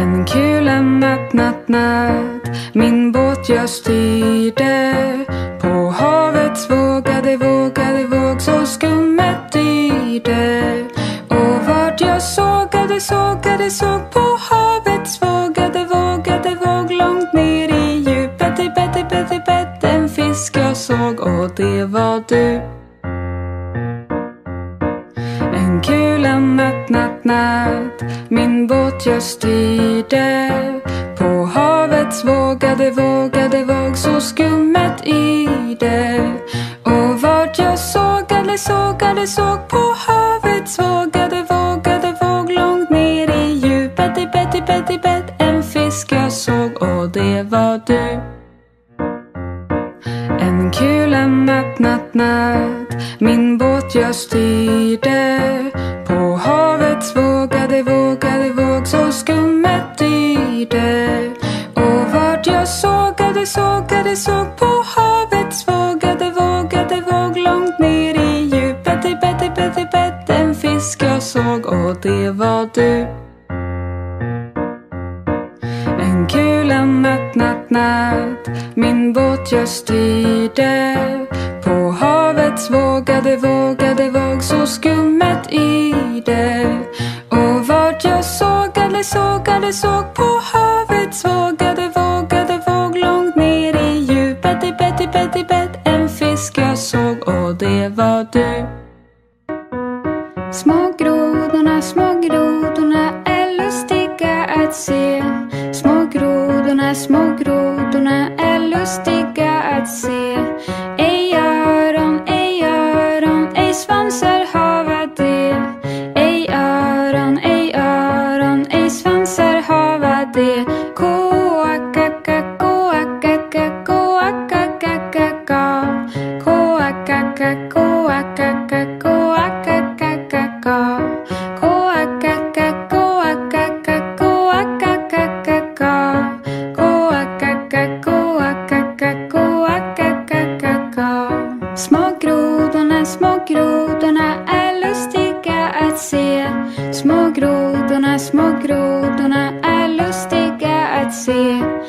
En kula natt, natt, natt. Min båt jag styrde På havets vågade, vågade våg Så skummet yrde Och vart jag sågade, sågade, såg På havets vågade, vågade våg. Långt ner i djupet, i bett, i bett, i bett. En fisk jag såg och det var du en natt, natt, natt. Min båt jag styrde. På havets vågade, vågade våg Så skummet yrde. Och vart jag sågade, sågade, såg På havets vågade, vågade våg. Långt ner i djupet, i bett, i bett, i bett En fisk jag såg. Och det var du en kula natt, natt, natt. Min båt jag styrde. På havets vågade, vågade våg Så skummet yrde Och vart jag sågade, sågade, såg På havets vågade, vågade våg. Långt ner i djupet, i bett, i bett, i bett En fisk jag såg. Och det var du. Hem natt, natt, natt. Min båt jag styrde. På havets vågade, vågade våg Så skummet yrde. Och vart jag sågade, sågade, såg På havets vågade, vågade våg. Långt ner i djupet, i bett, i bett, i bett. En fisk jag såg och det var du. Små grodorna, små grodorna är lustiga att se. Små grodorna, är lustiga att se. Ej öron, ej öron, ej svansar hava de. Ej öron, ej öron, ej svansar hava de. Koakaka, koakaka, lustiga att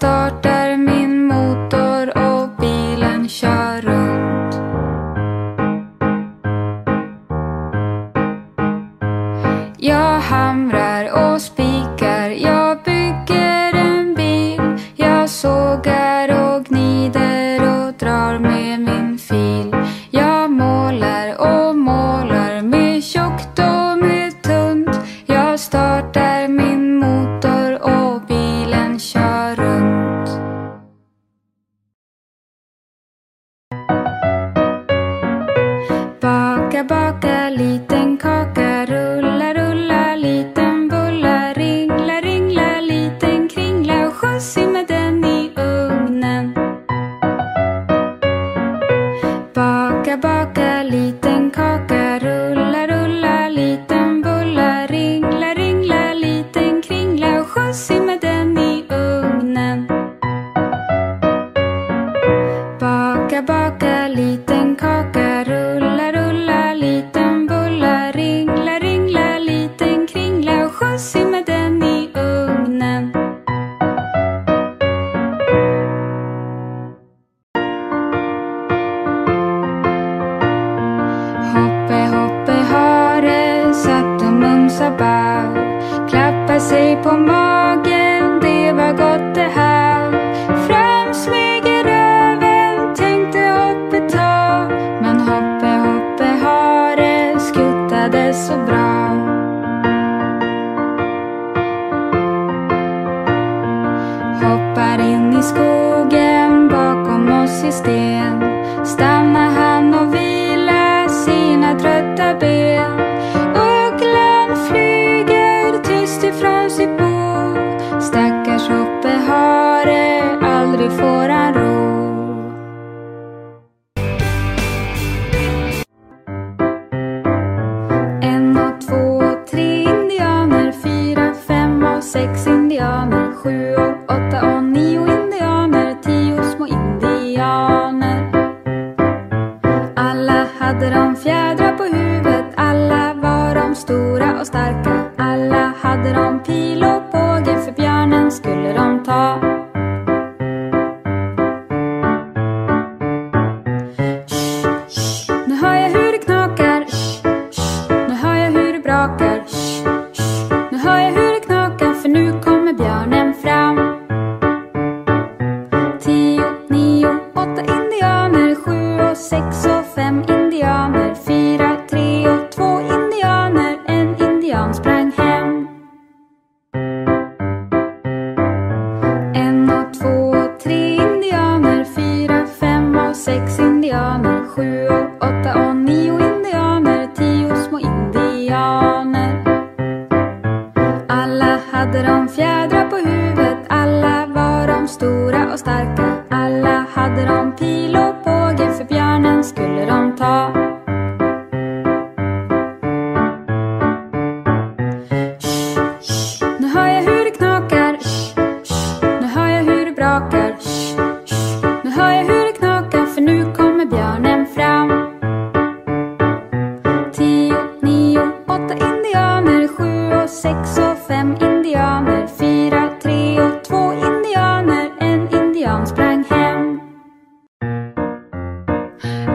Jag Baka, baka skogen bakom oss i sten.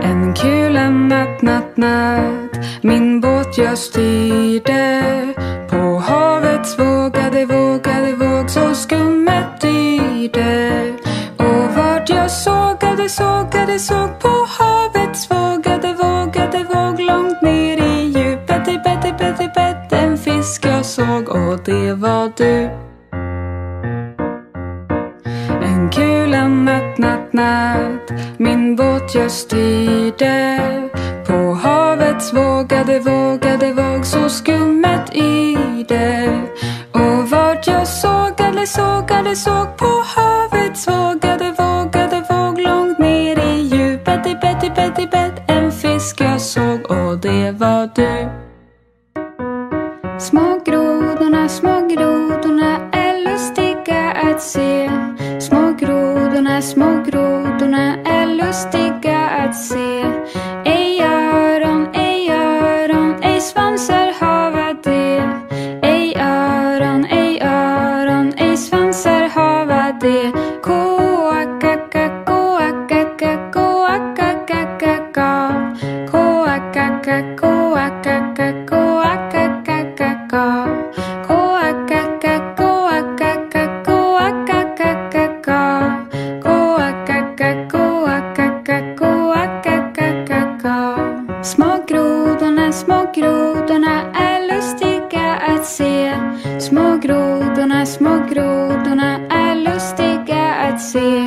En kula natt, natt, natt. Min båt jag styrde. På havets vågade, vågade våg Så skummet dyrde. Och vart jag sågade, sågade, såg På havets vågade, vågade våg. Långt ner i djupet, i bett, i bett, i bett En fisk jag såg. Och det var du. natt, natt, Min båt jag styrde. På havets vågade, vågade våg Så skummet i det. Och vart jag sågade, sågade, såg På havets vågade, vågade våg Långt ner i djupet, i bett, i bett, i bett. En fisk jag såg och det var du. Små grodorna, små grodorna är lustiga att se grodorna, små grodorna är lustiga. see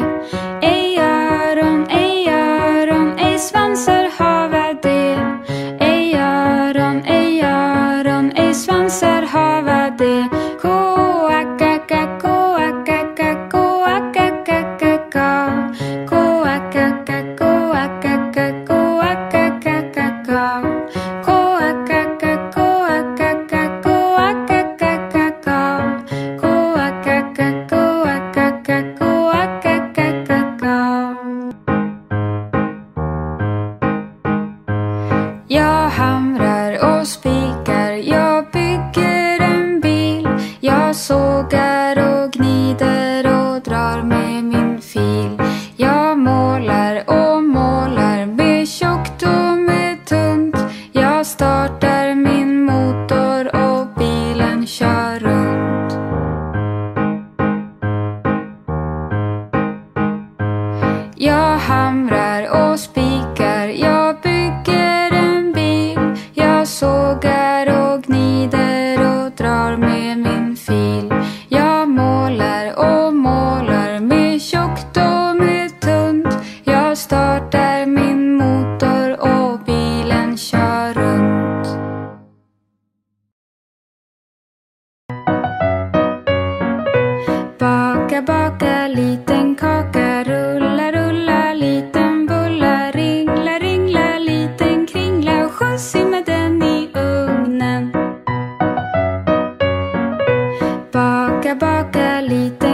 Jag startar min motor och bilen kör runt. Baka, baka liten kaka, rulla, rulla liten bulla, ringla, ringla liten kringla, skjuts in med den i ugnen. Baka, baka liten